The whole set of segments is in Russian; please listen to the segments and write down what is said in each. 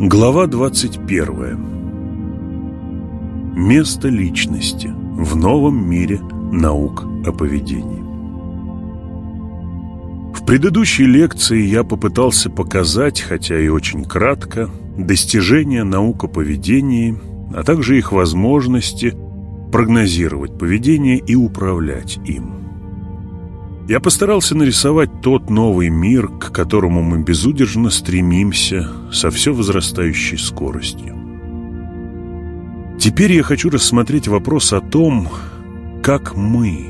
Глава 21. Место личности в новом мире наук о поведении. В предыдущей лекции я попытался показать, хотя и очень кратко, достижения наук о поведении, а также их возможности прогнозировать поведение и управлять им. Я постарался нарисовать тот новый мир, к которому мы безудержно стремимся со все возрастающей скоростью. Теперь я хочу рассмотреть вопрос о том, как мы,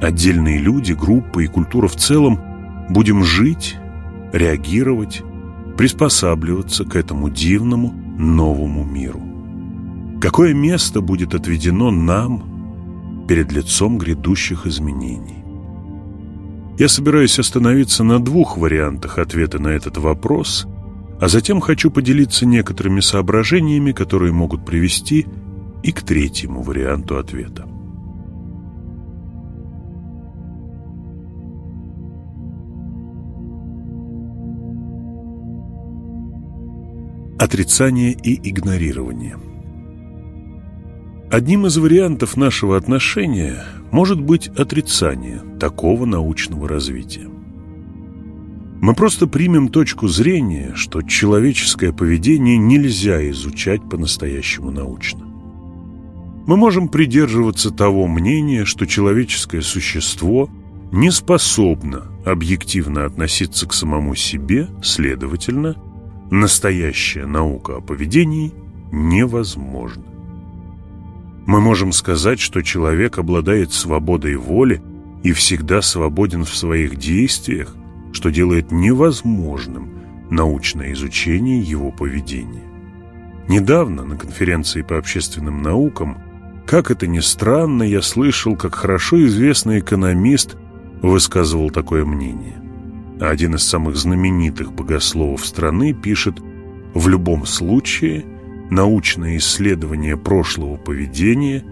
отдельные люди, группы и культура в целом, будем жить, реагировать, приспосабливаться к этому дивному новому миру. Какое место будет отведено нам перед лицом грядущих изменений? Я собираюсь остановиться на двух вариантах ответа на этот вопрос, а затем хочу поделиться некоторыми соображениями, которые могут привести и к третьему варианту ответа. Отрицание и игнорирование – Одним из вариантов нашего отношения может быть отрицание такого научного развития. Мы просто примем точку зрения, что человеческое поведение нельзя изучать по-настоящему научно. Мы можем придерживаться того мнения, что человеческое существо не способно объективно относиться к самому себе, следовательно, настоящая наука о поведении невозможна. Мы можем сказать, что человек обладает свободой воли и всегда свободен в своих действиях, что делает невозможным научное изучение его поведения. Недавно на конференции по общественным наукам, как это ни странно, я слышал, как хорошо известный экономист высказывал такое мнение. Один из самых знаменитых богословов страны пишет «В любом случае – научное исследование прошлого поведения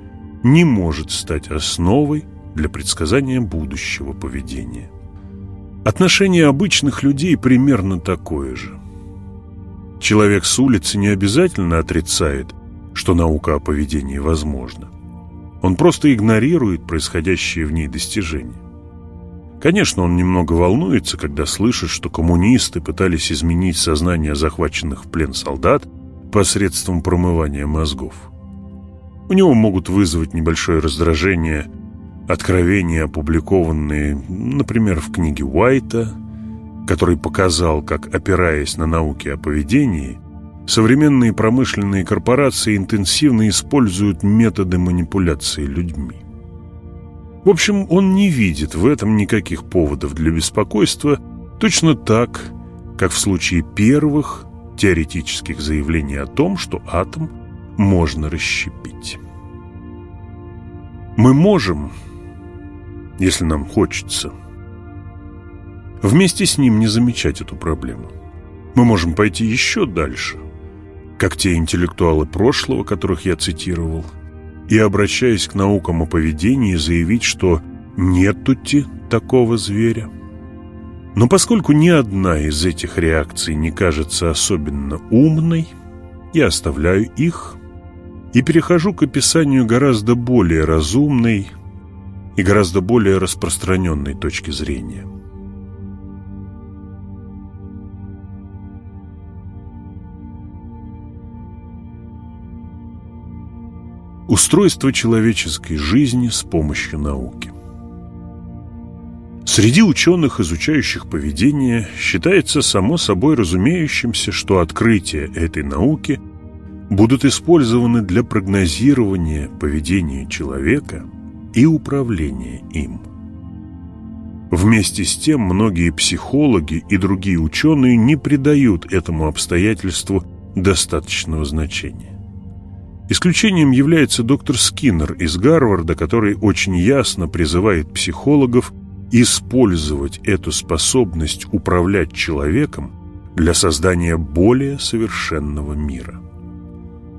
не может стать основой для предсказания будущего поведения. Отношение обычных людей примерно такое же. Человек с улицы не обязательно отрицает, что наука о поведении возможна. Он просто игнорирует происходящие в ней достижения. Конечно, он немного волнуется, когда слышит, что коммунисты пытались изменить сознание захваченных в плен солдат посредством промывания мозгов. У него могут вызвать небольшое раздражение откровения, опубликованные, например, в книге Уайта, который показал, как, опираясь на науки о поведении, современные промышленные корпорации интенсивно используют методы манипуляции людьми. В общем, он не видит в этом никаких поводов для беспокойства, точно так, как в случае первых теоретических заявлений о том, что атом можно расщепить. Мы можем, если нам хочется, вместе с ним не замечать эту проблему. Мы можем пойти еще дальше, как те интеллектуалы прошлого, которых я цитировал, и, обращаясь к наукам о поведении, заявить, что нет тут такого зверя – но поскольку ни одна из этих реакций не кажется особенно умной, я оставляю их и перехожу к описанию гораздо более разумной и гораздо более распространенной точки зрения. Устройство человеческой жизни с помощью науки Среди ученых, изучающих поведение, считается само собой разумеющимся, что открытия этой науки будут использованы для прогнозирования поведения человека и управления им. Вместе с тем многие психологи и другие ученые не придают этому обстоятельству достаточного значения. Исключением является доктор Скиннер из Гарварда, который очень ясно призывает психологов – использовать эту способность управлять человеком для создания более совершенного мира.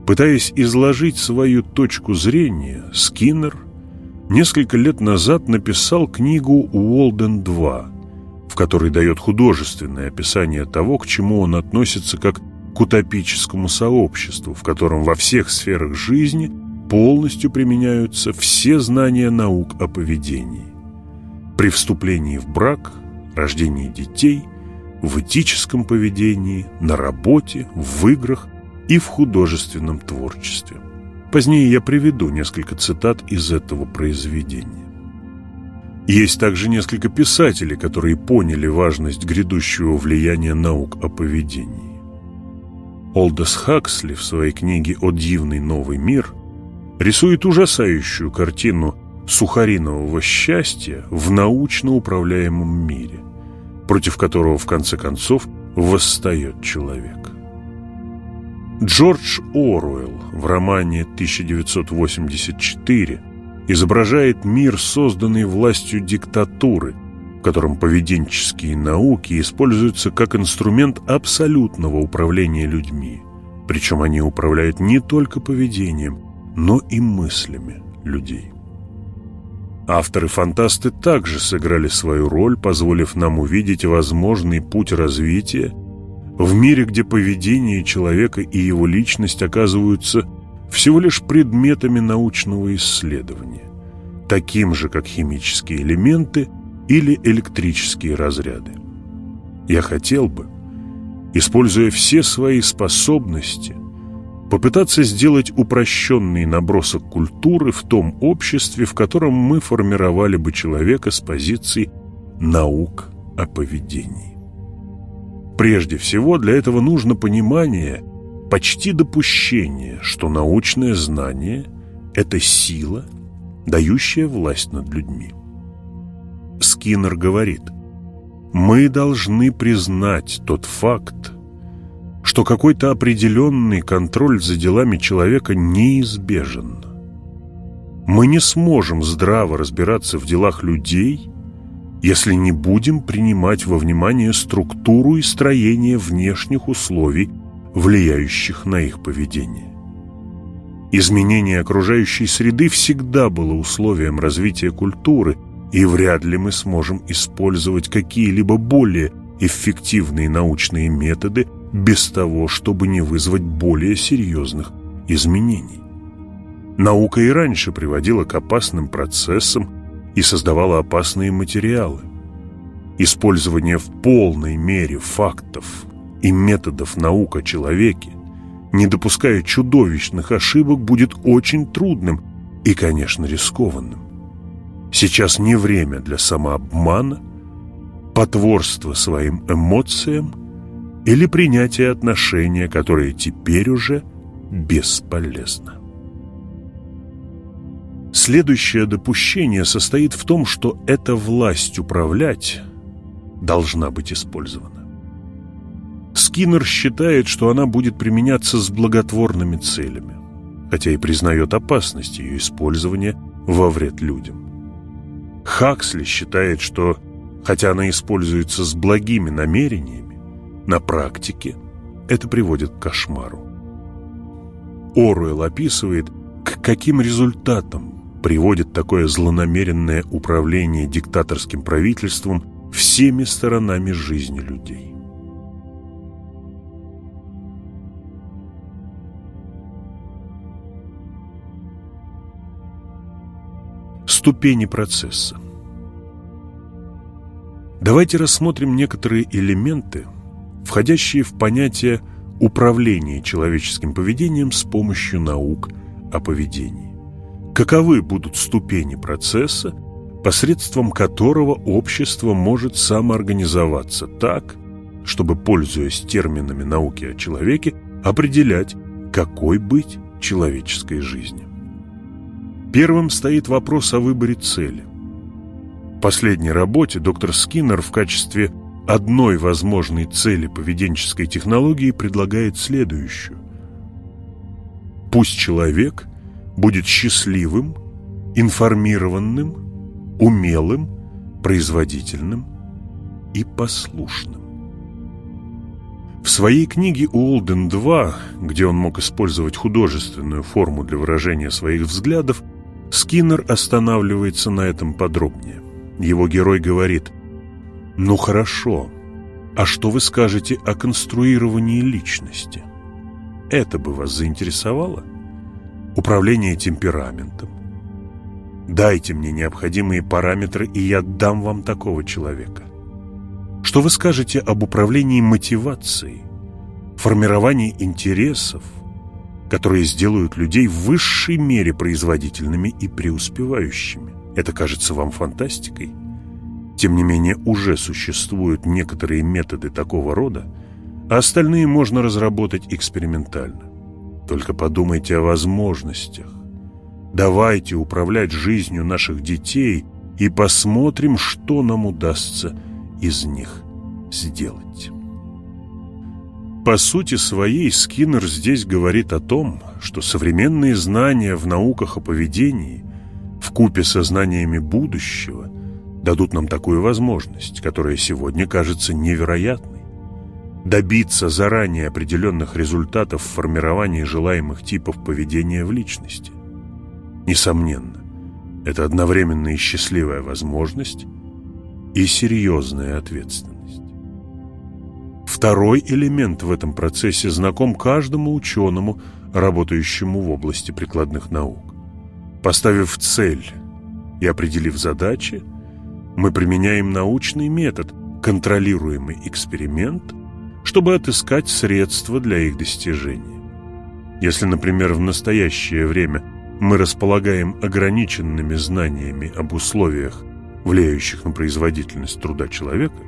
Пытаясь изложить свою точку зрения, Скиннер несколько лет назад написал книгу «Уолден-2», в которой дает художественное описание того, к чему он относится как к утопическому сообществу, в котором во всех сферах жизни полностью применяются все знания наук о поведении. При вступлении в брак, рождении детей, в этическом поведении, на работе, в играх и в художественном творчестве. Позднее я приведу несколько цитат из этого произведения. Есть также несколько писателей, которые поняли важность грядущего влияния наук о поведении. Олдос Хаксли в своей книге «О дивный новый мир» рисует ужасающую картину сухаринового счастья в научно управляемом мире, против которого в конце концов восстает человек. Джордж Оруэлл в романе «1984» изображает мир, созданный властью диктатуры, в котором поведенческие науки используются как инструмент абсолютного управления людьми. Причем они управляют не только поведением, но и мыслями людей. Авторы-фантасты также сыграли свою роль, позволив нам увидеть возможный путь развития в мире, где поведение человека и его личность оказываются всего лишь предметами научного исследования, таким же, как химические элементы или электрические разряды. Я хотел бы, используя все свои способности, попытаться сделать упрощенный набросок культуры в том обществе, в котором мы формировали бы человека с позиции наук о поведении. Прежде всего, для этого нужно понимание – почти допущение, что научное знание – это сила, дающая власть над людьми. Скиннер говорит, мы должны признать тот факт, что какой-то определенный контроль за делами человека неизбежен. Мы не сможем здраво разбираться в делах людей, если не будем принимать во внимание структуру и строение внешних условий влияющих на их поведение. Изменение окружающей среды всегда было условием развития культуры, и вряд ли мы сможем использовать какие-либо более эффективные научные методы без того, чтобы не вызвать более серьезных изменений. Наука и раньше приводила к опасным процессам и создавала опасные материалы. Использование в полной мере фактов и методов наук о человеке, не допуская чудовищных ошибок, будет очень трудным и, конечно, рискованным. Сейчас не время для самообмана, потворства своим эмоциям или принятия отношения, которое теперь уже бесполезно. Следующее допущение состоит в том, что эта власть управлять должна быть использована. Скиннер считает, что она будет применяться с благотворными целями, хотя и признает опасность ее использования во вред людям. Хаксли считает, что, хотя она используется с благими намерениями, на практике это приводит к кошмару. Оруэлл описывает, к каким результатам приводит такое злонамеренное управление диктаторским правительством всеми сторонами жизни людей. ступени процесса. Давайте рассмотрим некоторые элементы, входящие в понятие управления человеческим поведением с помощью наук о поведении. Каковы будут ступени процесса, посредством которого общество может самоорганизоваться так, чтобы, пользуясь терминами науки о человеке, определять, какой быть человеческой жизни. Первым стоит вопрос о выборе цели. В последней работе доктор Скиннер в качестве одной возможной цели поведенческой технологии предлагает следующую. Пусть человек будет счастливым, информированным, умелым, производительным и послушным. В своей книге «Уолден 2», где он мог использовать художественную форму для выражения своих взглядов, Скиннер останавливается на этом подробнее. Его герой говорит «Ну хорошо, а что вы скажете о конструировании личности?» это бы вас заинтересовало? Управление темпераментом. Дайте мне необходимые параметры, и я дам вам такого человека. Что вы скажете об управлении мотивацией, формировании интересов, которые сделают людей в высшей мере производительными и преуспевающими? Это кажется вам фантастикой? Тем не менее, уже существуют некоторые методы такого рода, а остальные можно разработать экспериментально. Только подумайте о возможностях. Давайте управлять жизнью наших детей и посмотрим, что нам удастся из них сделать. По сути своей Скиннер здесь говорит о том, что современные знания в науках о поведении в купе со знаниями будущего дадут нам такую возможность, которая сегодня кажется невероятной. Добиться заранее определенных результатов в формировании желаемых типов поведения в личности. Несомненно, это одновременно и счастливая возможность, и серьезная ответственность. Второй элемент в этом процессе знаком каждому ученому, работающему в области прикладных наук. Поставив цель и определив задачи, мы применяем научный метод, контролируемый эксперимент, чтобы отыскать средства для их достижения. Если, например, в настоящее время мы располагаем ограниченными знаниями об условиях, влияющих на производительность труда человека,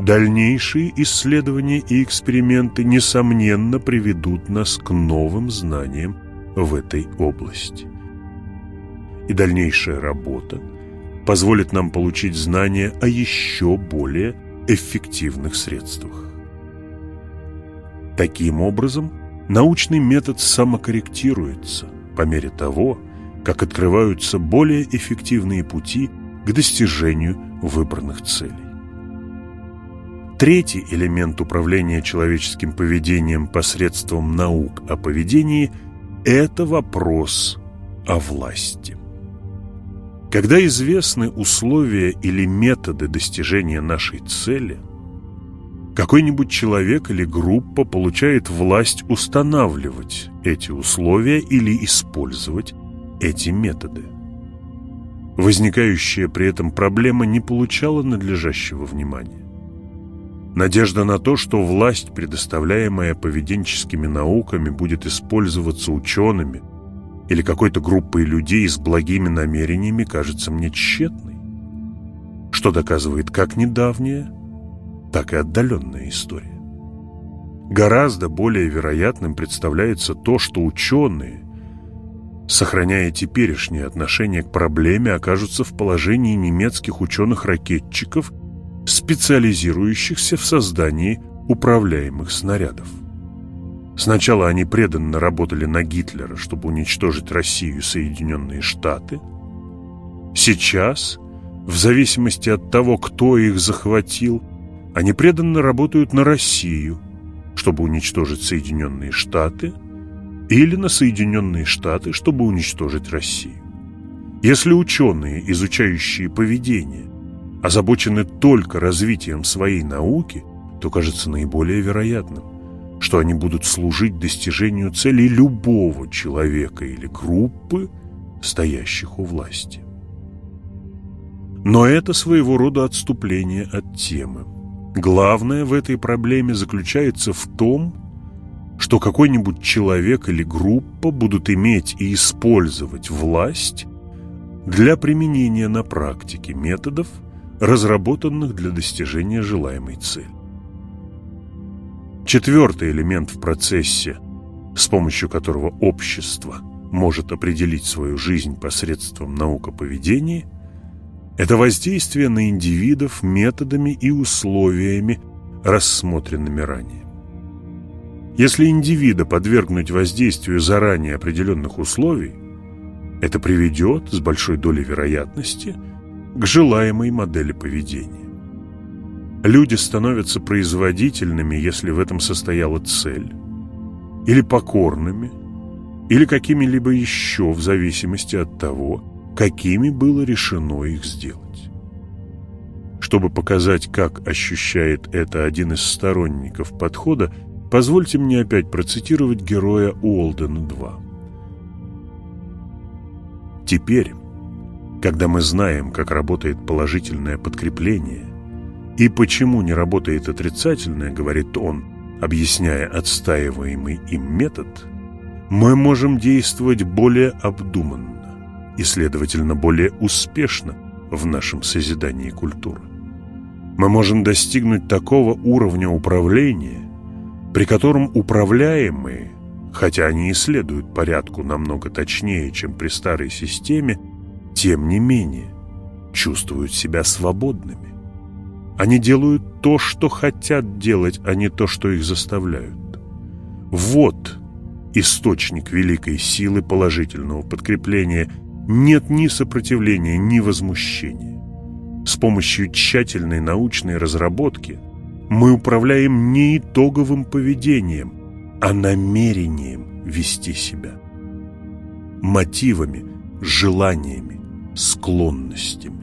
дальнейшие исследования и эксперименты, несомненно, приведут нас к новым знаниям в этой области. И дальнейшая работа позволит нам получить знания о еще более эффективных средствах. Таким образом, научный метод самокорректируется по мере того, как открываются более эффективные пути к достижению выбранных целей. Третий элемент управления человеческим поведением посредством наук о поведении – это вопрос о власти. Когда известны условия или методы достижения нашей цели, какой-нибудь человек или группа получает власть устанавливать эти условия или использовать эти методы – Возникающая при этом проблема не получала надлежащего внимания. Надежда на то, что власть, предоставляемая поведенческими науками, будет использоваться учеными или какой-то группой людей с благими намерениями, кажется мне тщетной. Что доказывает как недавняя, так и отдаленная история. Гораздо более вероятным представляется то, что ученые сохраняя теперешнее отношение к проблеме, окажутся в положении немецких ученых-ракетчиков, специализирующихся в создании управляемых снарядов. Сначала они преданно работали на Гитлера, чтобы уничтожить Россию и Соединенные Штаты. Сейчас, в зависимости от того, кто их захватил, они преданно работают на Россию, чтобы уничтожить Соединенные Штаты – или на Соединенные Штаты, чтобы уничтожить Россию. Если ученые, изучающие поведение, озабочены только развитием своей науки, то кажется наиболее вероятным, что они будут служить достижению целей любого человека или группы, стоящих у власти. Но это своего рода отступление от темы. Главное в этой проблеме заключается в том, что какой-нибудь человек или группа будут иметь и использовать власть для применения на практике методов, разработанных для достижения желаемой цели. Четвертый элемент в процессе, с помощью которого общество может определить свою жизнь посредством наукоповедения, это воздействие на индивидов методами и условиями, рассмотренными ранее. Если индивида подвергнуть воздействию заранее определенных условий, это приведет с большой долей вероятности к желаемой модели поведения. Люди становятся производительными, если в этом состояла цель, или покорными, или какими-либо еще, в зависимости от того, какими было решено их сделать. Чтобы показать, как ощущает это один из сторонников подхода, Позвольте мне опять процитировать героя Уолдена-2. Теперь, когда мы знаем, как работает положительное подкрепление и почему не работает отрицательное, говорит он, объясняя отстаиваемый им метод, мы можем действовать более обдуманно и, следовательно, более успешно в нашем созидании культуры. Мы можем достигнуть такого уровня управления, при котором управляемые, хотя они исследуют порядку намного точнее, чем при старой системе, тем не менее чувствуют себя свободными. Они делают то, что хотят делать, а не то, что их заставляют. Вот источник великой силы положительного подкрепления. Нет ни сопротивления, ни возмущения. С помощью тщательной научной разработки мы управляем не итоговым поведением, а намерением вести себя. Мотивами, желаниями, склонностями.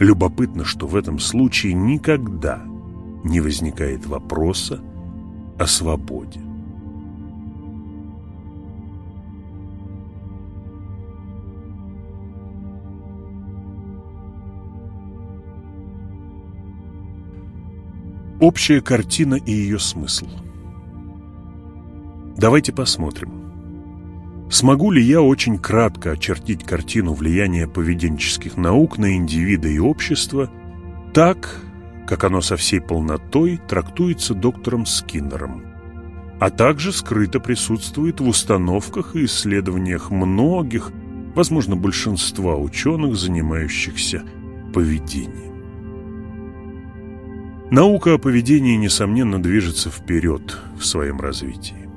Любопытно, что в этом случае никогда не возникает вопроса о свободе. Общая картина и ее смысл. Давайте посмотрим. Смогу ли я очень кратко очертить картину влияния поведенческих наук на индивида и общество так, как оно со всей полнотой трактуется доктором Скиннером, а также скрыто присутствует в установках и исследованиях многих, возможно, большинства ученых, занимающихся поведением. Наука о поведении, несомненно, движется вперед в своем развитии.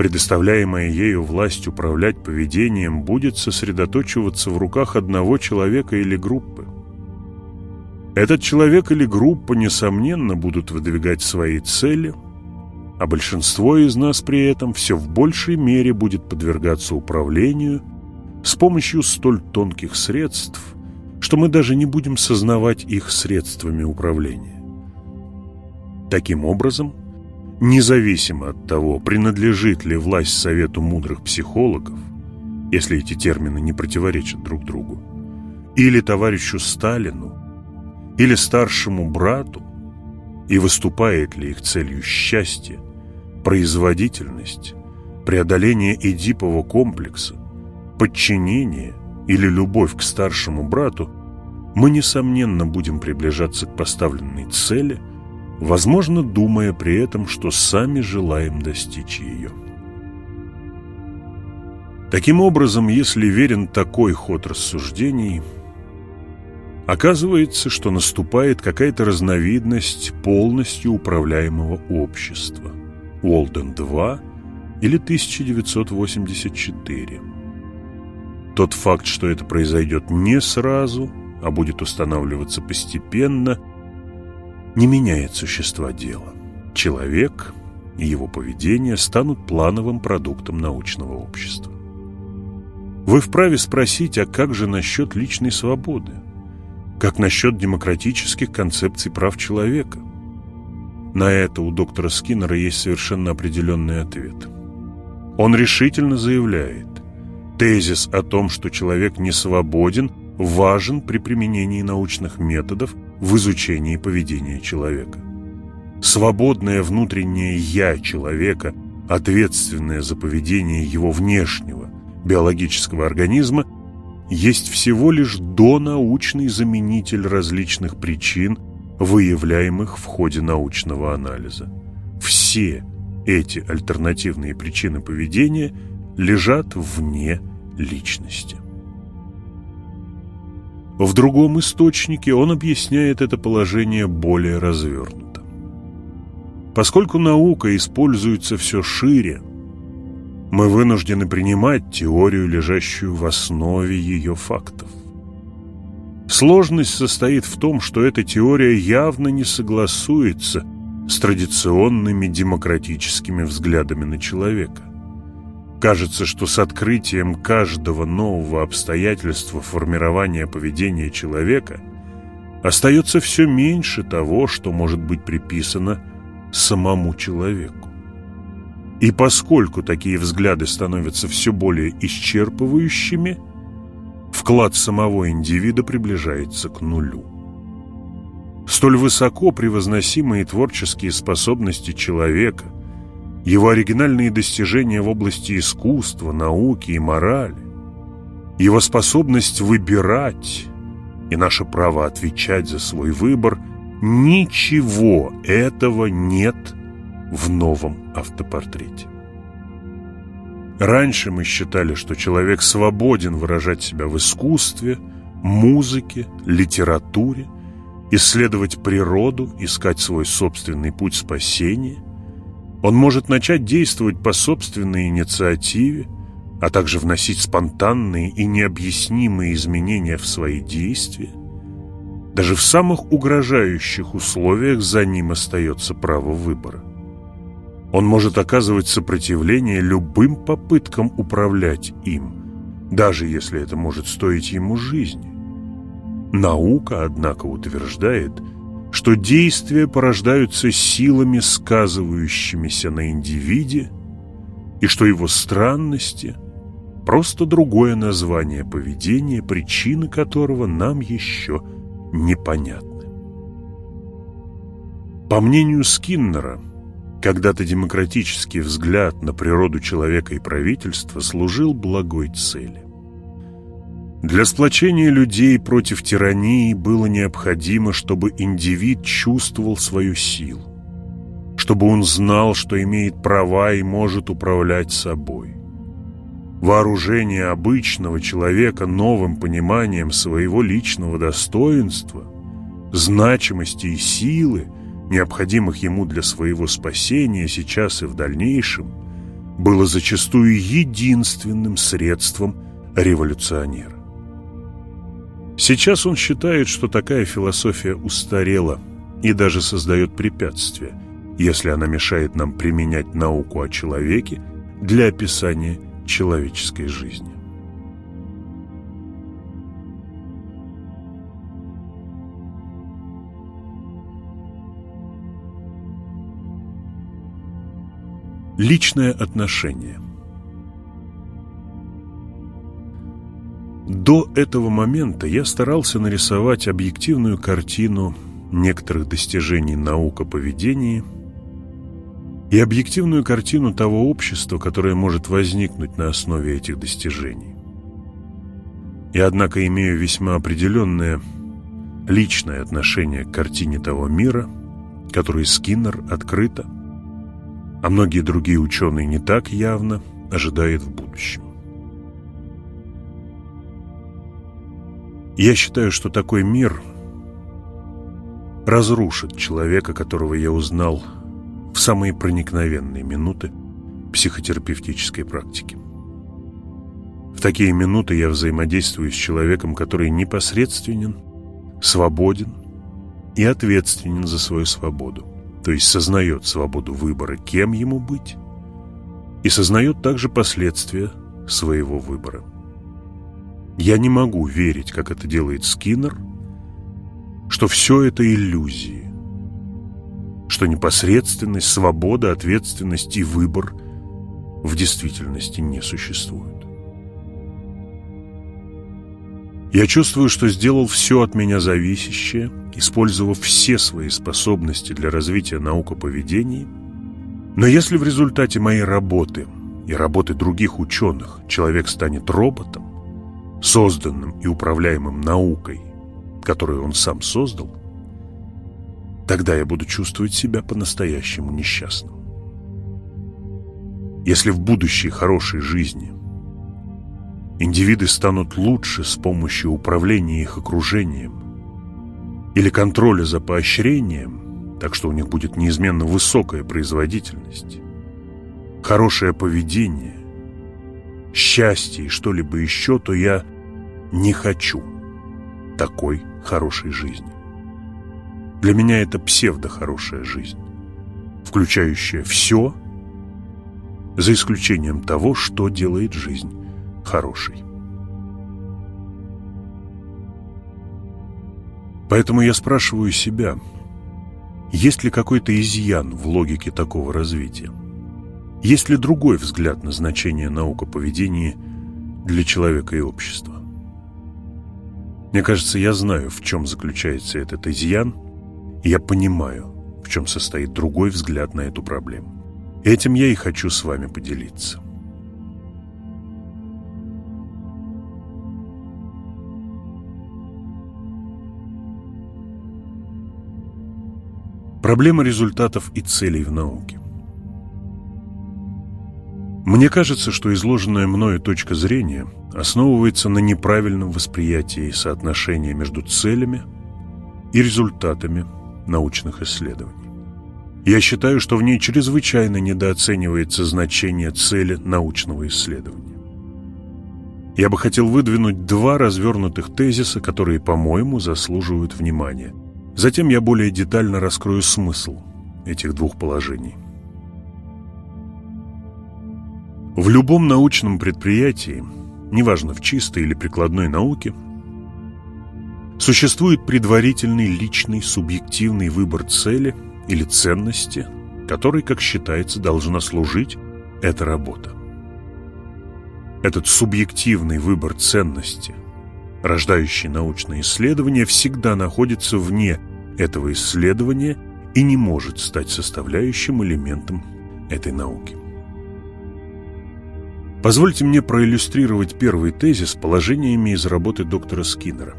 Предоставляемая ею власть управлять поведением будет сосредоточиваться в руках одного человека или группы. Этот человек или группа, несомненно, будут выдвигать свои цели, а большинство из нас при этом все в большей мере будет подвергаться управлению с помощью столь тонких средств – что мы даже не будем сознавать их средствами управления. Таким образом, независимо от того, принадлежит ли власть Совету мудрых психологов, если эти термины не противоречат друг другу, или товарищу Сталину, или старшему брату, и выступает ли их целью счастье, производительность, преодоление Эдипового комплекса, подчинение или любовь к старшему брату, мы, несомненно, будем приближаться к поставленной цели, возможно, думая при этом, что сами желаем достичь ее. Таким образом, если верен такой ход рассуждений, оказывается, что наступает какая-то разновидность полностью управляемого общества. Уолден 2 или 1984. Тот факт, что это произойдет не сразу, а будет устанавливаться постепенно, не меняет существа дела. Человек и его поведение станут плановым продуктом научного общества. Вы вправе спросить, а как же насчет личной свободы? Как насчет демократических концепций прав человека? На это у доктора Скиннера есть совершенно определенный ответ. Он решительно заявляет, Тезис о том, что человек не свободен, важен при применении научных методов в изучении поведения человека. Свободное внутреннее «я» человека, ответственное за поведение его внешнего биологического организма, есть всего лишь донаучный заменитель различных причин, выявляемых в ходе научного анализа. Все эти альтернативные причины поведения лежат вне личности. В другом источнике он объясняет это положение более развернуто. Поскольку наука используется все шире, мы вынуждены принимать теорию, лежащую в основе ее фактов. Сложность состоит в том, что эта теория явно не согласуется с традиционными демократическими взглядами на человека. Кажется, что с открытием каждого нового обстоятельства формирования поведения человека остается все меньше того, что может быть приписано самому человеку. И поскольку такие взгляды становятся все более исчерпывающими, вклад самого индивида приближается к нулю. Столь высоко превозносимые творческие способности человека, его оригинальные достижения в области искусства, науки и морали, его способность выбирать и наше право отвечать за свой выбор, ничего этого нет в новом автопортрете. Раньше мы считали, что человек свободен выражать себя в искусстве, музыке, литературе, исследовать природу, искать свой собственный путь спасения. Он может начать действовать по собственной инициативе, а также вносить спонтанные и необъяснимые изменения в свои действия. Даже в самых угрожающих условиях за ним остается право выбора. Он может оказывать сопротивление любым попыткам управлять им, даже если это может стоить ему жизни. Наука, однако, утверждает, что действия порождаются силами, сказывающимися на индивиде, и что его странности – просто другое название поведения, причины которого нам еще непонятны. По мнению Скиннера – когда-то демократический взгляд на природу человека и правительства служил благой цели. Для сплочения людей против тирании было необходимо, чтобы индивид чувствовал свою силу, чтобы он знал, что имеет права и может управлять собой. Вооружение обычного человека новым пониманием своего личного достоинства, значимости и силы – необходимых ему для своего спасения сейчас и в дальнейшем, было зачастую единственным средством революционера. Сейчас он считает, что такая философия устарела и даже создает препятствия, если она мешает нам применять науку о человеке для описания человеческой жизни. Личное отношение До этого момента я старался нарисовать объективную картину некоторых достижений наук о поведении и объективную картину того общества, которое может возникнуть на основе этих достижений. И однако имею весьма определенное личное отношение к картине того мира, который Скиннер открыто а многие другие ученые не так явно ожидают в будущем. Я считаю, что такой мир разрушит человека, которого я узнал в самые проникновенные минуты психотерапевтической практики. В такие минуты я взаимодействую с человеком, который непосредственен, свободен и ответственен за свою свободу то есть сознает свободу выбора, кем ему быть, и сознает также последствия своего выбора. Я не могу верить, как это делает Скиннер, что все это иллюзии, что непосредственность, свобода, ответственность и выбор в действительности не существуют. Я чувствую, что сделал все от меня зависящее, использовав все свои способности для развития наук о поведении. Но если в результате моей работы и работы других ученых человек станет роботом, созданным и управляемым наукой, которую он сам создал, тогда я буду чувствовать себя по-настоящему несчастным. Если в будущей хорошей жизни – Индивиды станут лучше с помощью управления их окружением или контроля за поощрением, так что у них будет неизменно высокая производительность, хорошее поведение, счастье и что-либо еще, то я не хочу такой хорошей жизни. Для меня это псевдо-хорошая жизнь, включающая все, за исключением того, что делает жизнь хороший. Поэтому я спрашиваю себя, Есть ли какой-то изъян в логике такого развития? Есть ли другой взгляд на значение наук о поведении для человека и общества? Мне кажется, я знаю, в чем заключается этот изъян, и я понимаю, в чем состоит другой взгляд на эту проблему. Этим я и хочу с вами поделиться. Проблема результатов и целей в науке. Мне кажется, что изложенная мною точка зрения основывается на неправильном восприятии соотношения между целями и результатами научных исследований. Я считаю, что в ней чрезвычайно недооценивается значение цели научного исследования. Я бы хотел выдвинуть два развернутых тезиса, которые, по-моему, заслуживают внимания – Затем я более детально раскрою смысл этих двух положений. В любом научном предприятии, неважно в чистой или прикладной науке, существует предварительный личный субъективный выбор цели или ценности, которой, как считается, должна служить эта работа. Этот субъективный выбор ценности – рождающий научное исследование, всегда находится вне этого исследования и не может стать составляющим элементом этой науки. Позвольте мне проиллюстрировать первый тезис положениями из работы доктора Скиннера.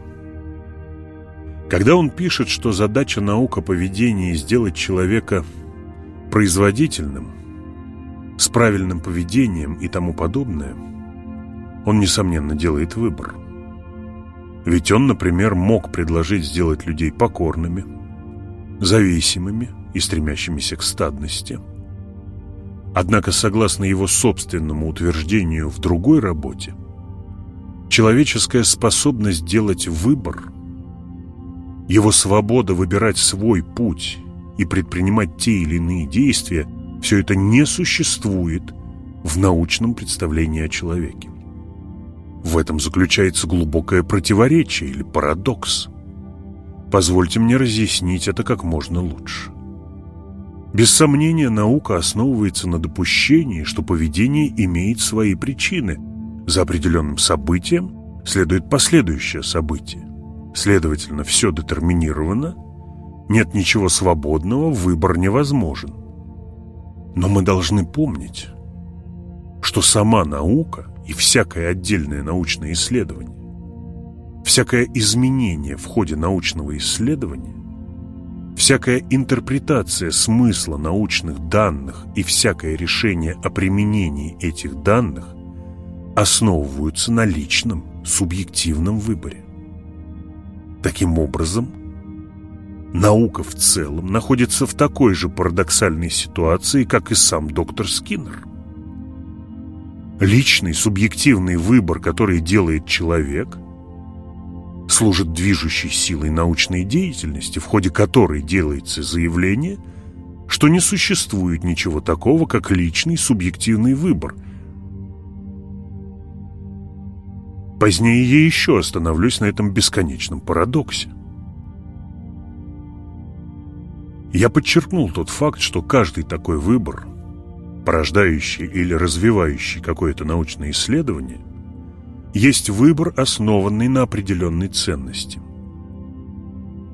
Когда он пишет, что задача наука поведения сделать человека производительным, с правильным поведением и тому подобное, он, несомненно, делает выбор – ведь он, например, мог предложить сделать людей покорными, зависимыми и стремящимися к стадности. Однако, согласно его собственному утверждению в другой работе, человеческая способность делать выбор, его свобода выбирать свой путь и предпринимать те или иные действия, все это не существует в научном представлении о человеке. В этом заключается глубокое противоречие или парадокс. Позвольте мне разъяснить это как можно лучше. Без сомнения, наука основывается на допущении, что поведение имеет свои причины. За определенным событием следует последующее событие. Следовательно, все детерминировано, нет ничего свободного, выбор невозможен. Но мы должны помнить, что сама наука и всякое отдельное научное исследование, всякое изменение в ходе научного исследования, всякая интерпретация смысла научных данных и всякое решение о применении этих данных основываются на личном, субъективном выборе. Таким образом, наука в целом находится в такой же парадоксальной ситуации, как и сам доктор Скиннер – личный субъективный выбор, который делает человек, служит движущей силой научной деятельности, в ходе которой делается заявление, что не существует ничего такого, как личный субъективный выбор. Позднее я еще остановлюсь на этом бесконечном парадоксе. Я подчеркнул тот факт, что каждый такой выбор порождающий или развивающий какое-то научное исследование, есть выбор, основанный на определенной ценности.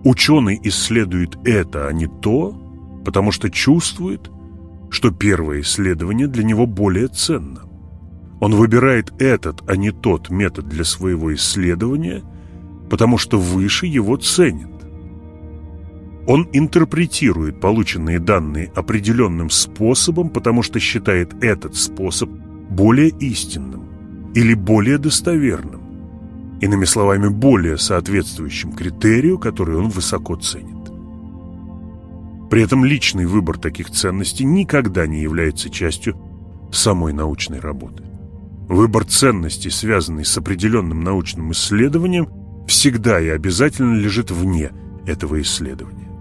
Ученый исследует это, а не то, потому что чувствует, что первое исследование для него более ценно. Он выбирает этот, а не тот метод для своего исследования, потому что выше его ценит. Он интерпретирует полученные данные определенным способом, потому что считает этот способ более истинным или более достоверным, иными словами, более соответствующим критерию, который он высоко ценит. При этом личный выбор таких ценностей никогда не является частью самой научной работы. Выбор ценностей, связанный с определенным научным исследованием, всегда и обязательно лежит вне этого исследования.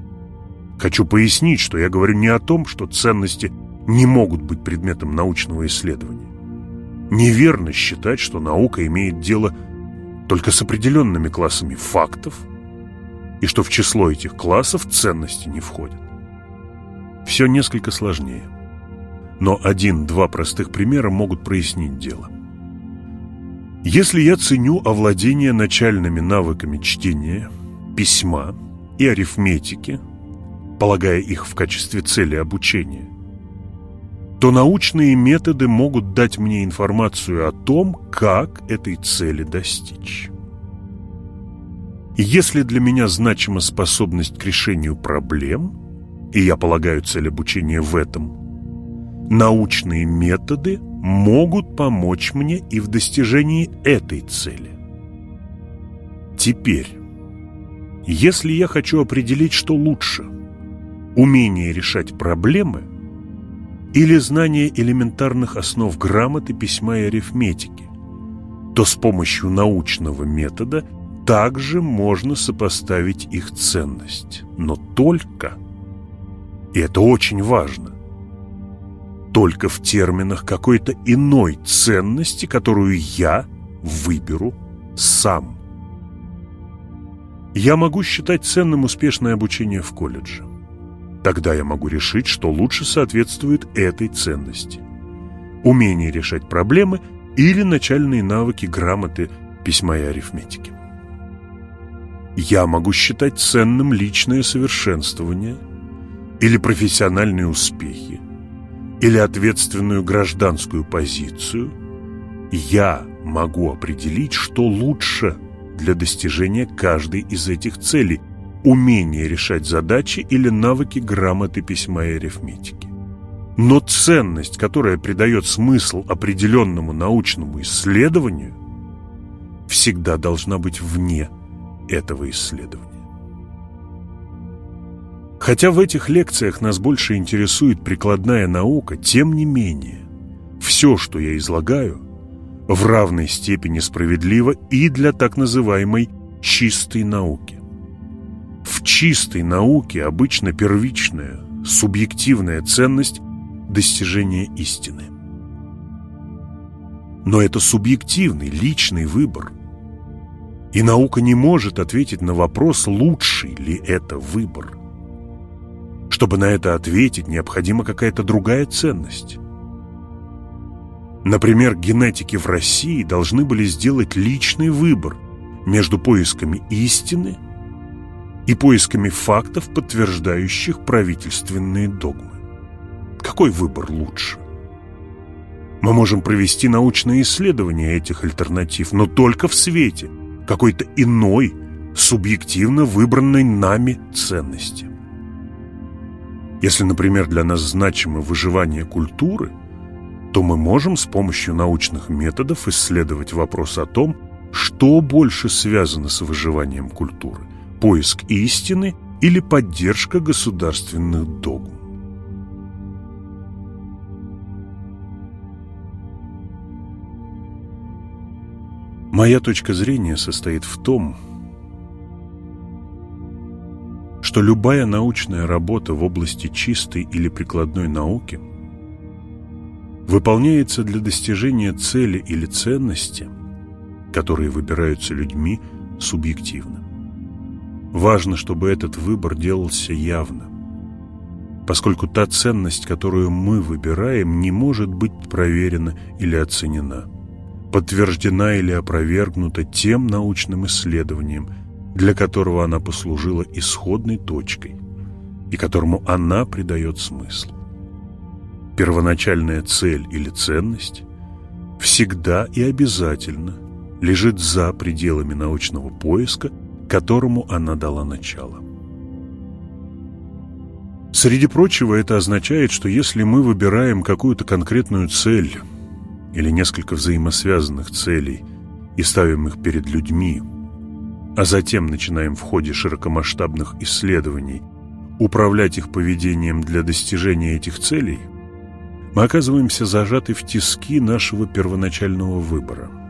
Хочу пояснить, что я говорю не о том, что ценности не могут быть предметом научного исследования. Неверно считать, что наука имеет дело только с определенными классами фактов, и что в число этих классов ценности не входят. все несколько сложнее. Но один-два простых примера могут прояснить дело. Если я ценю овладение начальными навыками чтения, письма и арифметики, полагая их в качестве цели обучения, то научные методы могут дать мне информацию о том, как этой цели достичь. Если для меня значима способность к решению проблем, и я полагаю цель обучения в этом, научные методы могут помочь мне и в достижении этой цели. Теперь, если я хочу определить, что лучше – умение решать проблемы – или знание элементарных основ грамоты, письма и арифметики, то с помощью научного метода также можно сопоставить их ценность. Но только, и это очень важно, только в терминах какой-то иной ценности, которую я выберу сам. Я могу считать ценным успешное обучение в колледже. Тогда я могу решить, что лучше соответствует этой ценности. Умение решать проблемы или начальные навыки грамоты, письма и арифметики. Я могу считать ценным личное совершенствование или профессиональные успехи, или ответственную гражданскую позицию. Я могу определить, что лучше для достижения каждой из этих целей – умение решать задачи или навыки грамоты, письма и арифметики. Но ценность, которая придает смысл определенному научному исследованию, всегда должна быть вне этого исследования. Хотя в этих лекциях нас больше интересует прикладная наука, тем не менее, все, что я излагаю, в равной степени справедливо и для так называемой чистой науки. В чистой науке обычно первичная, субъективная ценность достижения истины. Но это субъективный, личный выбор. И наука не может ответить на вопрос, лучший ли это выбор. Чтобы на это ответить, необходима какая-то другая ценность. Например, генетики в России должны были сделать личный выбор между поисками истины и поисками фактов, подтверждающих правительственные догмы. Какой выбор лучше? Мы можем провести научные исследования этих альтернатив, но только в свете какой-то иной, субъективно выбранной нами ценности. Если, например, для нас значимо выживание культуры, то мы можем с помощью научных методов исследовать вопрос о том, что больше связано с выживанием культуры – поиск истины или поддержка государственных догм. Моя точка зрения состоит в том, что любая научная работа в области чистой или прикладной науки выполняется для достижения цели или ценности, которые выбираются людьми субъективно. Важно, чтобы этот выбор делался явно, поскольку та ценность, которую мы выбираем, не может быть проверена или оценена, подтверждена или опровергнута тем научным исследованием, для которого она послужила исходной точкой и которому она придает смысл. Первоначальная цель или ценность всегда и обязательно лежит за пределами научного поиска – которому она дала начало. Среди прочего, это означает, что если мы выбираем какую-то конкретную цель или несколько взаимосвязанных целей и ставим их перед людьми, а затем начинаем в ходе широкомасштабных исследований управлять их поведением для достижения этих целей, мы оказываемся зажаты в тиски нашего первоначального выбора –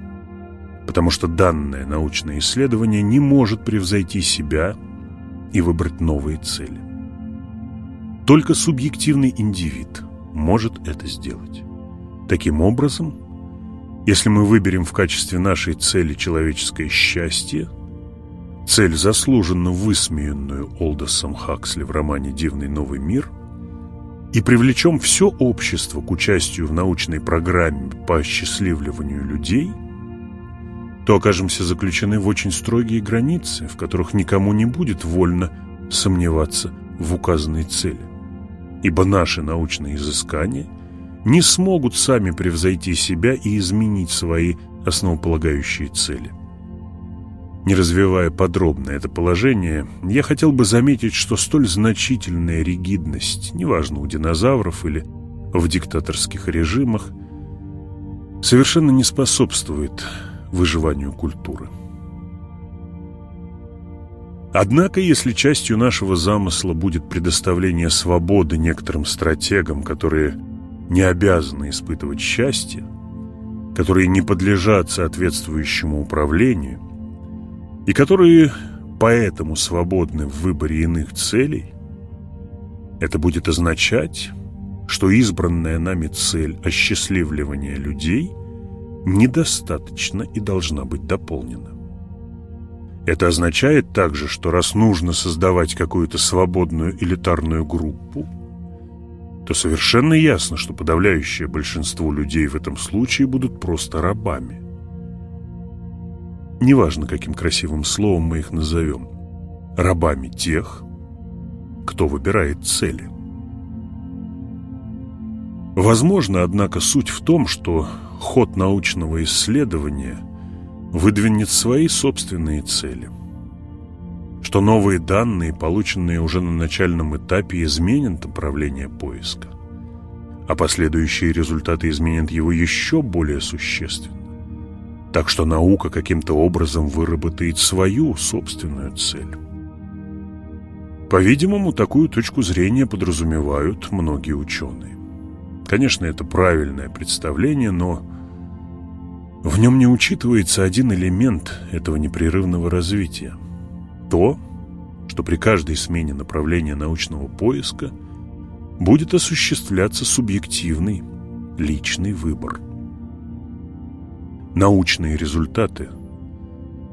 потому что данное научное исследование не может превзойти себя и выбрать новые цели. Только субъективный индивид может это сделать. Таким образом, если мы выберем в качестве нашей цели человеческое счастье, цель, заслуженно высмеянную Олдосом Хаксли в романе «Дивный новый мир», и привлечем все общество к участию в научной программе по осчастливливанию людей, то окажемся заключены в очень строгие границы, в которых никому не будет вольно сомневаться в указанной цели. Ибо наши научные изыскания не смогут сами превзойти себя и изменить свои основополагающие цели. Не развивая подробно это положение, я хотел бы заметить, что столь значительная ригидность, неважно у динозавров или в диктаторских режимах, совершенно не способствует выживанию культуры. Однако, если частью нашего замысла будет предоставление свободы некоторым стратегам, которые не обязаны испытывать счастье, которые не подлежат соответствующему управлению и которые поэтому свободны в выборе иных целей, это будет означать, что избранная нами цель осчастливливания людей недостаточно и должна быть дополнена. Это означает также, что раз нужно создавать какую-то свободную элитарную группу, то совершенно ясно, что подавляющее большинство людей в этом случае будут просто рабами. Неважно, каким красивым словом мы их назовем. Рабами тех, кто выбирает цели. Возможно, однако, суть в том, что ход научного исследования выдвинет свои собственные цели – что новые данные, полученные уже на начальном этапе, изменят направление поиска, а последующие результаты изменят его еще более существенно. Так что наука каким-то образом выработает свою собственную цель. По-видимому, такую точку зрения подразумевают многие ученые. Конечно, это правильное представление, но в нем не учитывается один элемент этого непрерывного развития – то, что при каждой смене направления научного поиска будет осуществляться субъективный, личный выбор. Научные результаты,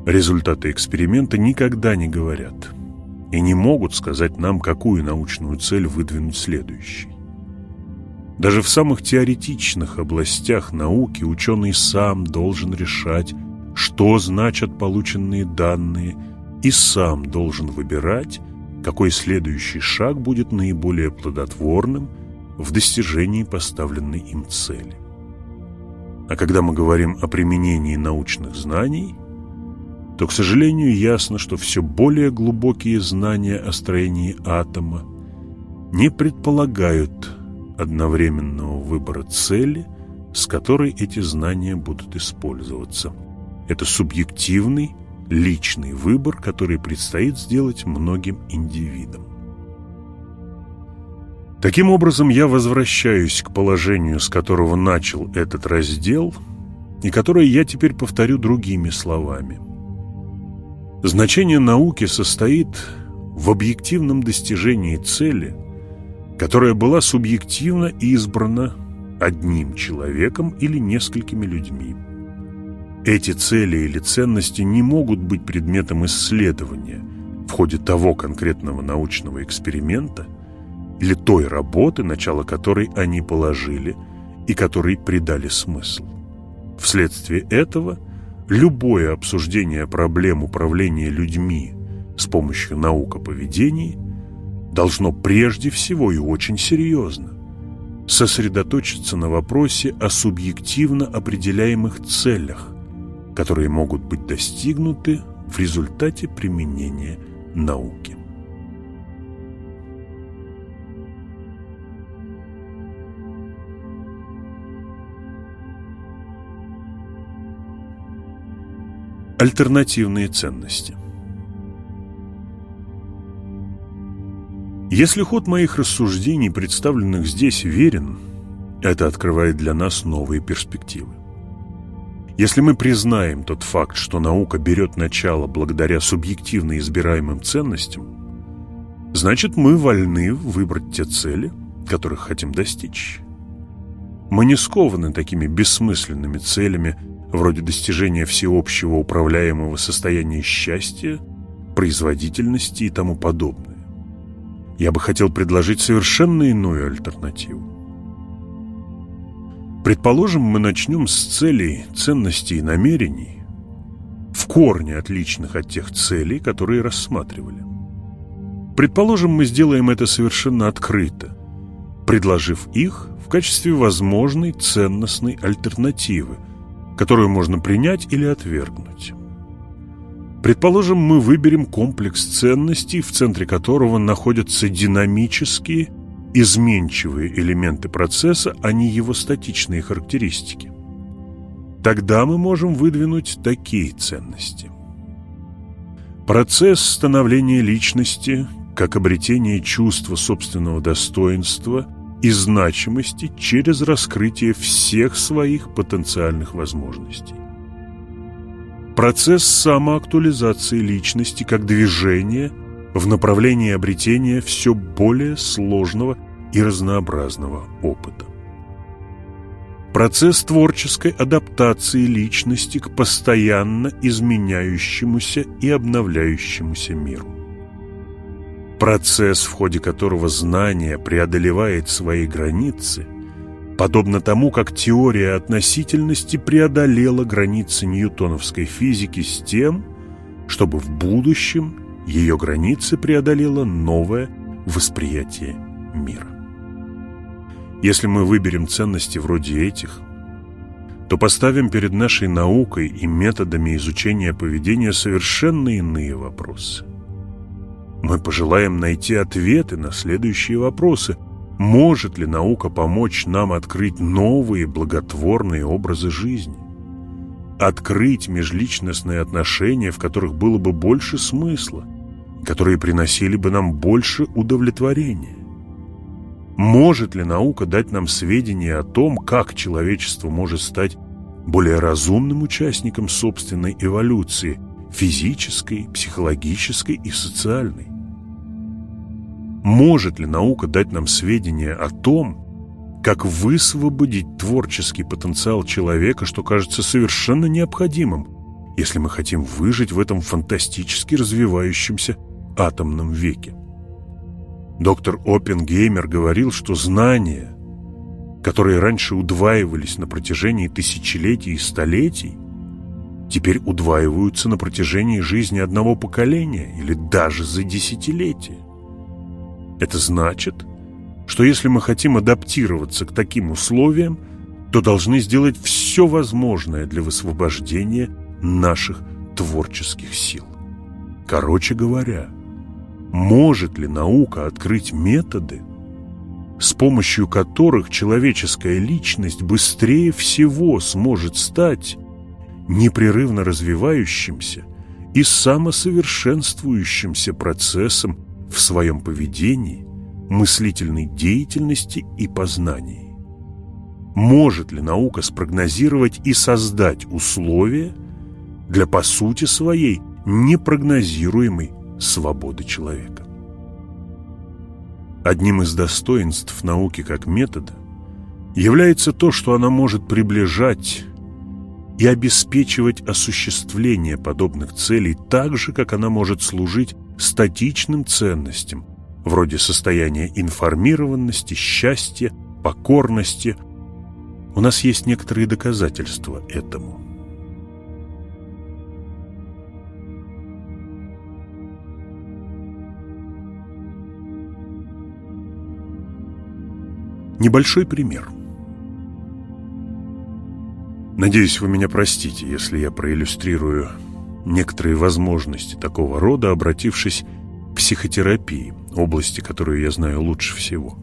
результаты эксперимента никогда не говорят и не могут сказать нам, какую научную цель выдвинуть следующей. Даже в самых теоретичных областях науки ученый сам должен решать, что значат полученные данные – и сам должен выбирать, какой следующий шаг будет наиболее плодотворным в достижении поставленной им цели. А когда мы говорим о применении научных знаний, то, к сожалению, ясно, что все более глубокие знания о строении атома не предполагают одновременного выбора цели, с которой эти знания будут использоваться. Это субъективный личный выбор, который предстоит сделать многим индивидам. Таким образом, я возвращаюсь к положению, с которого начал этот раздел, и которое я теперь повторю другими словами. Значение науки состоит в объективном достижении цели, которая была субъективно избрана одним человеком или несколькими людьми. Эти цели или ценности не могут быть предметом исследования в ходе того конкретного научного эксперимента или той работы, начало которой они положили и которой придали смысл. Вследствие этого любое обсуждение проблем управления людьми с помощью наук о поведении должно прежде всего и очень серьезно сосредоточиться на вопросе о субъективно определяемых целях, которые могут быть достигнуты в результате применения науки. Альтернативные ценности Если ход моих рассуждений, представленных здесь, верен, это открывает для нас новые перспективы. Если мы признаем тот факт, что наука берет начало благодаря субъективно избираемым ценностям, значит мы вольны выбрать те цели, которых хотим достичь. Мы не скованы такими бессмысленными целями, вроде достижения всеобщего управляемого состояния счастья, производительности и тому подобное. Я бы хотел предложить совершенно иную альтернативу. Предположим, мы начнем с целей, ценностей и намерений, в корне отличных от тех целей, которые рассматривали. Предположим, мы сделаем это совершенно открыто, предложив их в качестве возможной ценностной альтернативы, которую можно принять или отвергнуть. Предположим, мы выберем комплекс ценностей, в центре которого находятся динамические – изменчивые элементы процесса, а не его статичные характеристики. Тогда мы можем выдвинуть такие ценности. Процесс становления личности как обретение чувства собственного достоинства и значимости через раскрытие всех своих потенциальных возможностей. Процесс самоактуализации личности как движение – в направлении обретения все более сложного и разнообразного опыта. Процесс творческой адаптации личности к постоянно изменяющемуся и обновляющемуся миру. Процесс, в ходе которого знание преодолевает свои границы, подобно тому, как теория относительности преодолела границы ньютоновской физики с тем, чтобы в будущем ее границы преодолело новое восприятие мира. Если мы выберем ценности вроде этих, то поставим перед нашей наукой и методами изучения поведения совершенно иные вопросы. Мы пожелаем найти ответы на следующие вопросы. Может ли наука помочь нам открыть новые благотворные образы жизни? Открыть межличностные отношения, в которых было бы больше смысла, которые приносили бы нам больше удовлетворения. Может ли наука дать нам сведения о том, как человечество может стать более разумным участником собственной эволюции, физической, психологической и социальной? Может ли наука дать нам сведения о том, как высвободить творческий потенциал человека, что кажется совершенно необходимым, если мы хотим выжить в этом фантастически развивающемся атомном веке. Доктор Оппенгеймер говорил, что знания, которые раньше удваивались на протяжении тысячелетий и столетий, теперь удваиваются на протяжении жизни одного поколения или даже за десятилетия. Это значит, что если мы хотим адаптироваться к таким условиям, то должны сделать все возможное для высвобождения наших творческих сил. Короче говоря, может ли наука открыть методы, с помощью которых человеческая личность быстрее всего сможет стать непрерывно развивающимся и самосовершенствующимся процессом в своем поведении, мыслительной деятельности и познании? Может ли наука спрогнозировать и создать условия для, по сути своей, непрогнозируемой свободы человека. Одним из достоинств науки как метода является то, что она может приближать и обеспечивать осуществление подобных целей так же, как она может служить статичным ценностям, вроде состояния информированности, счастья, покорности. У нас есть некоторые доказательства этому. Небольшой пример. Надеюсь, вы меня простите, если я проиллюстрирую некоторые возможности такого рода, обратившись к психотерапии, области, которую я знаю лучше всего.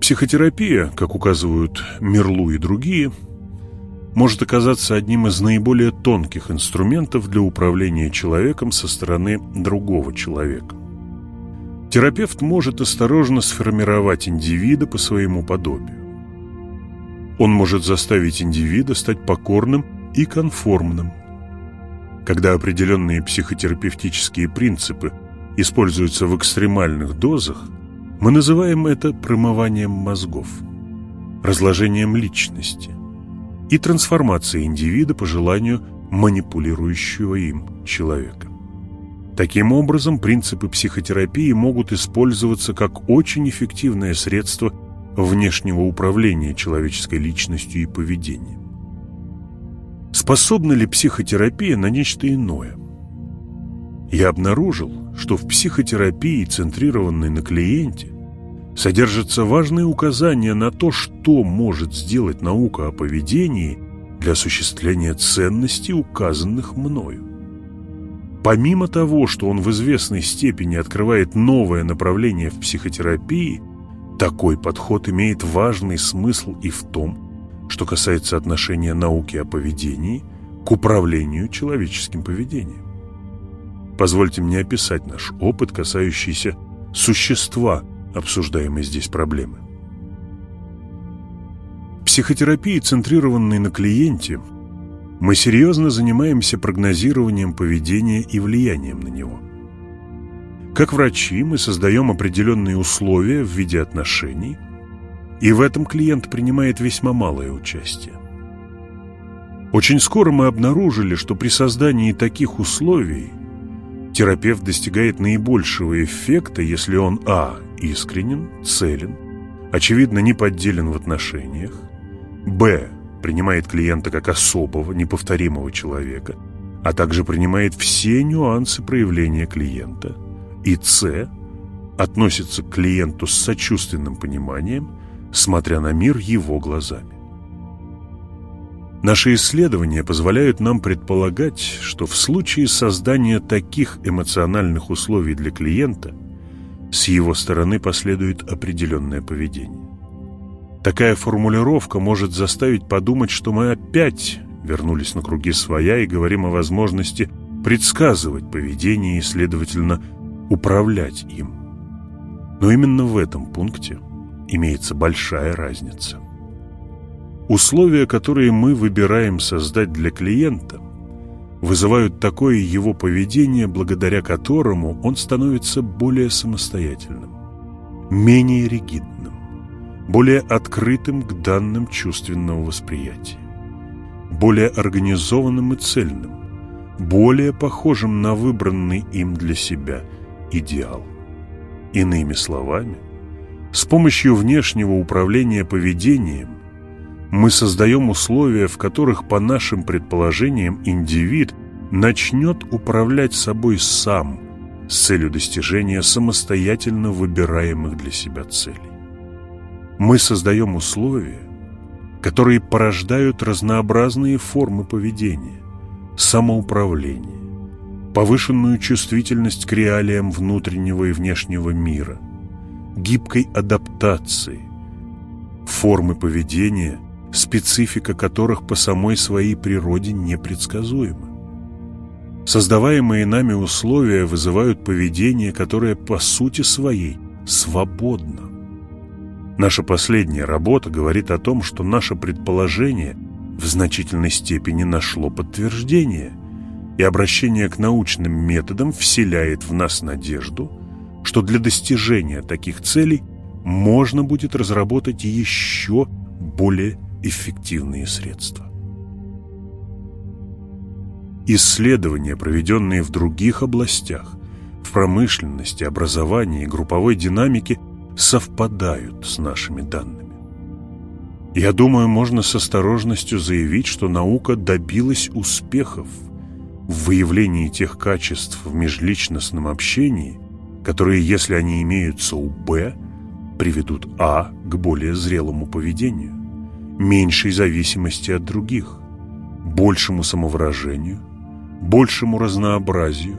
Психотерапия, как указывают Мерлу и другие, может оказаться одним из наиболее тонких инструментов для управления человеком со стороны другого человека. Терапевт может осторожно сформировать индивида по своему подобию. Он может заставить индивида стать покорным и конформным. Когда определенные психотерапевтические принципы используются в экстремальных дозах, мы называем это промыванием мозгов, разложением личности и трансформацией индивида по желанию манипулирующего им человека. Таким образом, принципы психотерапии могут использоваться как очень эффективное средство внешнего управления человеческой личностью и поведением. Способна ли психотерапия на нечто иное? Я обнаружил, что в психотерапии, центрированной на клиенте, содержатся важные указания на то, что может сделать наука о поведении для осуществления ценностей, указанных мною. Помимо того, что он в известной степени открывает новое направление в психотерапии, такой подход имеет важный смысл и в том, что касается отношения науки о поведении к управлению человеческим поведением. Позвольте мне описать наш опыт, касающийся существа обсуждаемой здесь проблемы. Психотерапии, центрированной на клиенте – мы серьезно занимаемся прогнозированием поведения и влиянием на него. Как врачи мы создаем определенные условия в виде отношений, и в этом клиент принимает весьма малое участие. Очень скоро мы обнаружили, что при создании таких условий терапевт достигает наибольшего эффекта, если он а. искренен, целен, очевидно не подделен в отношениях, б принимает клиента как особого, неповторимого человека, а также принимает все нюансы проявления клиента. И С относится к клиенту с сочувственным пониманием, смотря на мир его глазами. Наши исследования позволяют нам предполагать, что в случае создания таких эмоциональных условий для клиента с его стороны последует определенное поведение. Такая формулировка может заставить подумать, что мы опять вернулись на круги своя и говорим о возможности предсказывать поведение и, следовательно, управлять им. Но именно в этом пункте имеется большая разница. Условия, которые мы выбираем создать для клиента, вызывают такое его поведение, благодаря которому он становится более самостоятельным, менее ригидным более открытым к данным чувственного восприятия, более организованным и цельным, более похожим на выбранный им для себя идеал. Иными словами, с помощью внешнего управления поведением мы создаем условия, в которых, по нашим предположениям, индивид начнет управлять собой сам с целью достижения самостоятельно выбираемых для себя целей. Мы создаем условия, которые порождают разнообразные формы поведения, самоуправление, повышенную чувствительность к реалиям внутреннего и внешнего мира, гибкой адаптации, формы поведения, специфика которых по самой своей природе непредсказуема. Создаваемые нами условия вызывают поведение, которое по сути своей свободно. Наша последняя работа говорит о том, что наше предположение в значительной степени нашло подтверждение, и обращение к научным методам вселяет в нас надежду, что для достижения таких целей можно будет разработать еще более эффективные средства. Исследования, проведенные в других областях, в промышленности, образовании и групповой динамике – совпадают с нашими данными. Я думаю, можно с осторожностью заявить, что наука добилась успехов в выявлении тех качеств в межличностном общении, которые, если они имеются у Б, приведут А к более зрелому поведению, меньшей зависимости от других, большему самовыражению, большему разнообразию,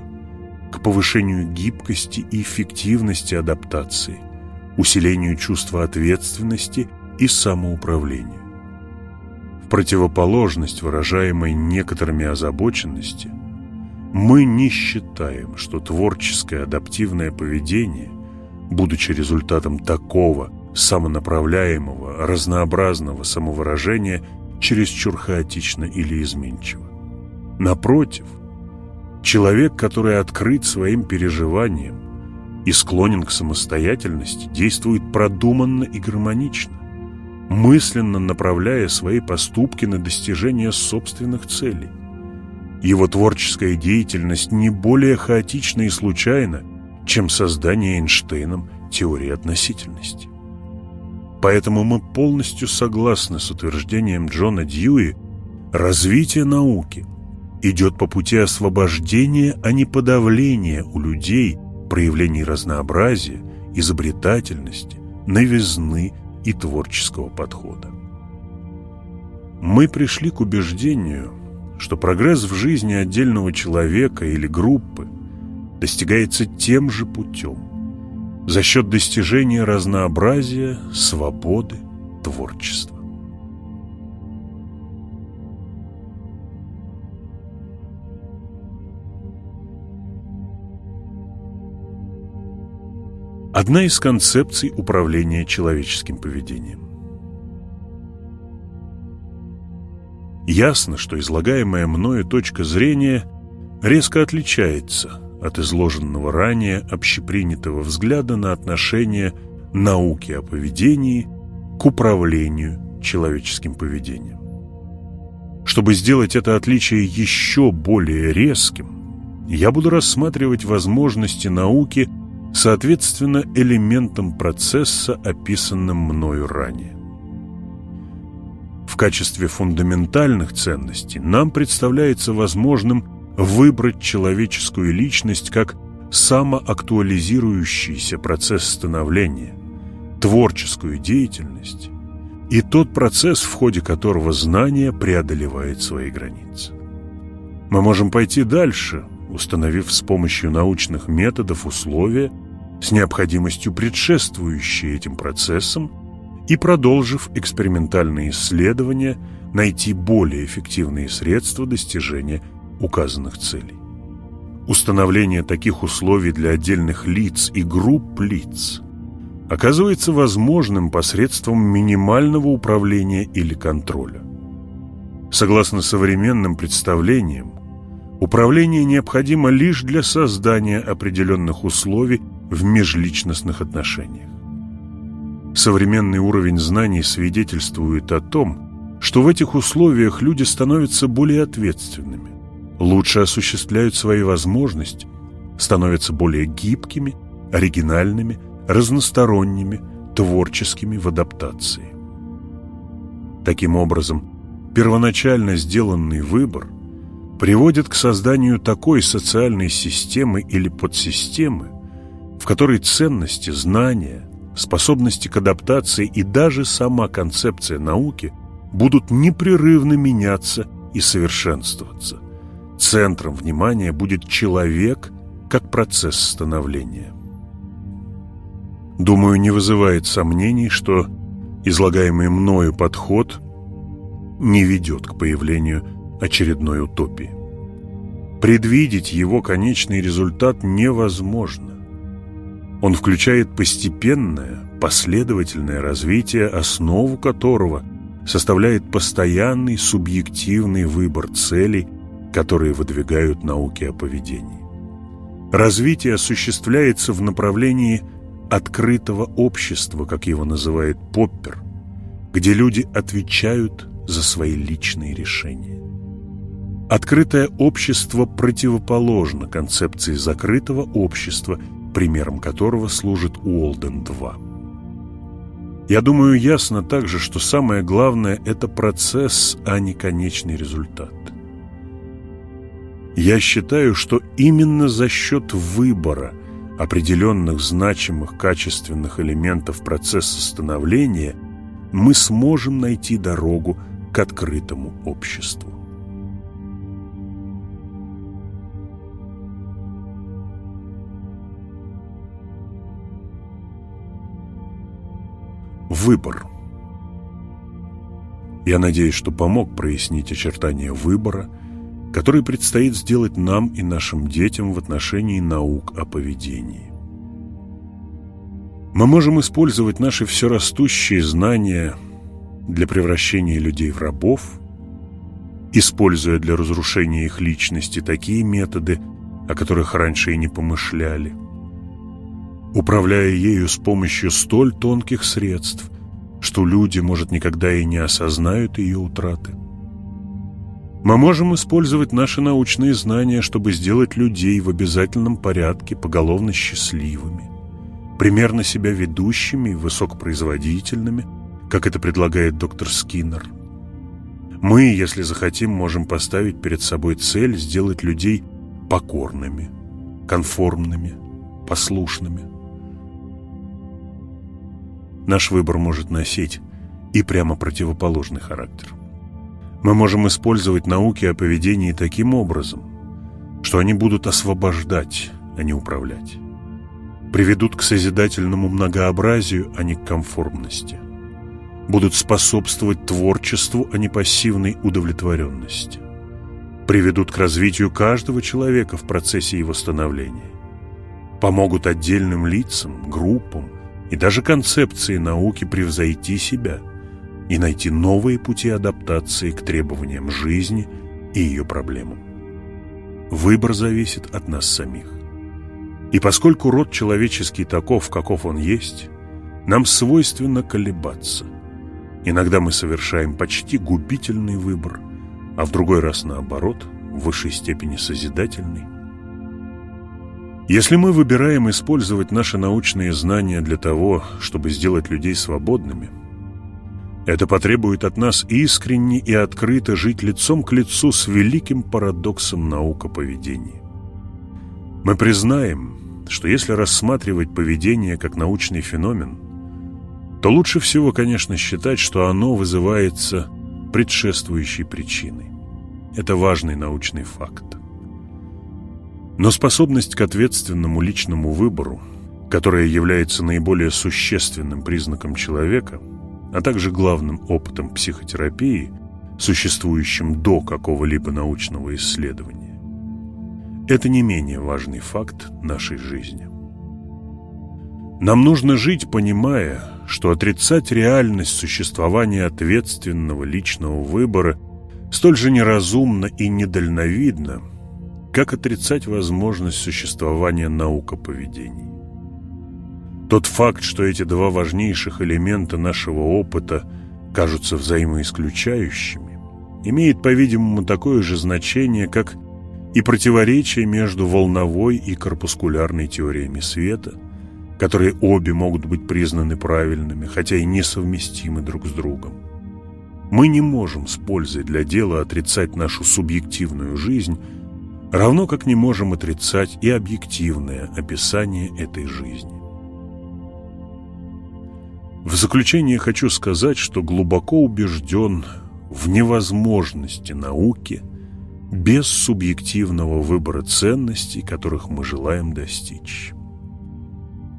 к повышению гибкости и эффективности адаптации, усилению чувства ответственности и самоуправлению. В противоположность выражаемой некоторыми озабоченности, мы не считаем, что творческое адаптивное поведение, будучи результатом такого самонаправляемого, разнообразного самовыражения, чересчур хаотично или изменчиво. Напротив, человек, который открыт своим переживаниям, и склонен к самостоятельности, действует продуманно и гармонично, мысленно направляя свои поступки на достижение собственных целей. Его творческая деятельность не более хаотична и случайна, чем создание Эйнштейном теории относительности. Поэтому мы полностью согласны с утверждением Джона Дьюи «развитие науки идет по пути освобождения, а не подавления у людей проявлений разнообразия, изобретательности, новизны и творческого подхода». Мы пришли к убеждению, что прогресс в жизни отдельного человека или группы достигается тем же путем, за счет достижения разнообразия, свободы, творчества. Одна из концепций управления человеческим поведением. Ясно, что излагаемая мною точка зрения резко отличается от изложенного ранее общепринятого взгляда на отношение науки о поведении к управлению человеческим поведением. Чтобы сделать это отличие еще более резким, я буду рассматривать возможности науки соответственно элементам процесса, описанным мною ранее. В качестве фундаментальных ценностей нам представляется возможным выбрать человеческую личность как самоактуализирующийся процесс становления, творческую деятельность и тот процесс, в ходе которого знание преодолевает свои границы. Мы можем пойти дальше, установив с помощью научных методов условия с необходимостью предшествующие этим процессам и, продолжив экспериментальные исследования, найти более эффективные средства достижения указанных целей. Установление таких условий для отдельных лиц и групп лиц оказывается возможным посредством минимального управления или контроля. Согласно современным представлениям, управление необходимо лишь для создания определенных условий в межличностных отношениях. Современный уровень знаний свидетельствует о том, что в этих условиях люди становятся более ответственными, лучше осуществляют свои возможности, становятся более гибкими, оригинальными, разносторонними, творческими в адаптации. Таким образом, первоначально сделанный выбор приводит к созданию такой социальной системы или подсистемы, в которой ценности, знания, способности к адаптации и даже сама концепция науки будут непрерывно меняться и совершенствоваться. Центром внимания будет человек как процесс становления. Думаю, не вызывает сомнений, что излагаемый мною подход не ведет к появлению очередной утопии. Предвидеть его конечный результат невозможно. Он включает постепенное, последовательное развитие, основу которого составляет постоянный субъективный выбор целей, которые выдвигают науки о поведении. Развитие осуществляется в направлении открытого общества, как его называет Поппер, где люди отвечают за свои личные решения. Открытое общество противоположно концепции закрытого общества – примером которого служит Уолден-2. Я думаю, ясно также, что самое главное – это процесс, а не конечный результат. Я считаю, что именно за счет выбора определенных значимых качественных элементов процесса становления мы сможем найти дорогу к открытому обществу. Выбор. Я надеюсь, что помог прояснить очертания выбора, который предстоит сделать нам и нашим детям в отношении наук о поведении. Мы можем использовать наши все растущие знания для превращения людей в рабов, используя для разрушения их личности такие методы, о которых раньше и не помышляли – управляя ею с помощью столь тонких средств, что люди, может, никогда и не осознают ее утраты. Мы можем использовать наши научные знания, чтобы сделать людей в обязательном порядке поголовно счастливыми, примерно себя ведущими и высокопроизводительными, как это предлагает доктор Скиннер. Мы, если захотим, можем поставить перед собой цель сделать людей покорными, конформными, послушными. Наш выбор может носить и прямо противоположный характер. Мы можем использовать науки о поведении таким образом, что они будут освобождать, а не управлять. Приведут к созидательному многообразию, а не к конформности. Будут способствовать творчеству, а не пассивной удовлетворенности. Приведут к развитию каждого человека в процессе его становления. Помогут отдельным лицам, группам и даже концепции науки превзойти себя – и найти новые пути адаптации к требованиям жизни и ее проблемам. Выбор зависит от нас самих. И поскольку род человеческий таков, каков он есть, нам свойственно колебаться. Иногда мы совершаем почти губительный выбор, а в другой раз наоборот, в высшей степени созидательный. Если мы выбираем использовать наши научные знания для того, чтобы сделать людей свободными – это потребует от нас искренне и открыто жить лицом к лицу с великим парадоксом наука поведения. Мы признаем, что если рассматривать поведение как научный феномен, то лучше всего, конечно, считать, что оно вызывается предшествующей причиной. Это важный научный факт. Но способность к ответственному личному выбору, которая является наиболее существенным признаком человека – а также главным опытом психотерапии, существующим до какого-либо научного исследования. Это не менее важный факт нашей жизни. Нам нужно жить, понимая, что отрицать реальность существования ответственного личного выбора столь же неразумно и недальновидно, как отрицать возможность существования наука поведения. Тот факт, что эти два важнейших элемента нашего опыта кажутся взаимоисключающими, имеет, по-видимому, такое же значение, как и противоречие между волновой и корпускулярной теориями света, которые обе могут быть признаны правильными, хотя и несовместимы друг с другом. Мы не можем с пользой для дела отрицать нашу субъективную жизнь, равно как не можем отрицать и объективное описание этой жизни. В заключение хочу сказать, что глубоко убежден в невозможности науки без субъективного выбора ценностей, которых мы желаем достичь.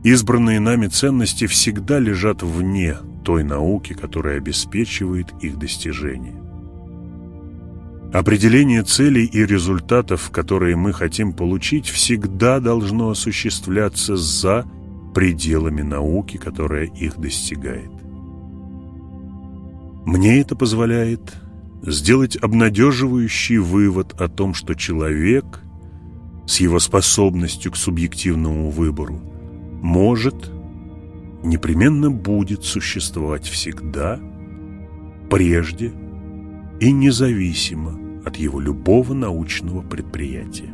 Избранные нами ценности всегда лежат вне той науки, которая обеспечивает их достижение. Определение целей и результатов, которые мы хотим получить, всегда должно осуществляться за пределами науки, которая их достигает. Мне это позволяет сделать обнадеживающий вывод о том, что человек с его способностью к субъективному выбору может, непременно будет существовать всегда, прежде и независимо от его любого научного предприятия.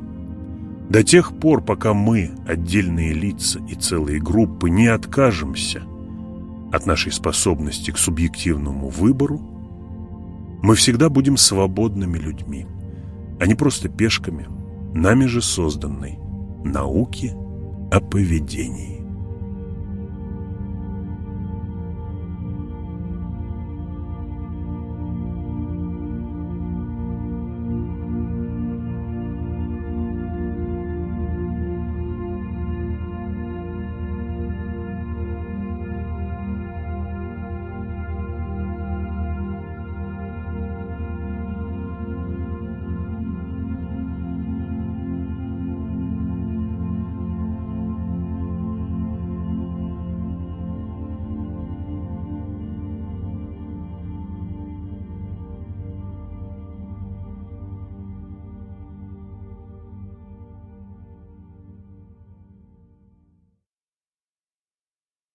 До тех пор, пока мы, отдельные лица и целые группы, не откажемся от нашей способности к субъективному выбору, мы всегда будем свободными людьми, а не просто пешками, нами же созданной науки о поведении.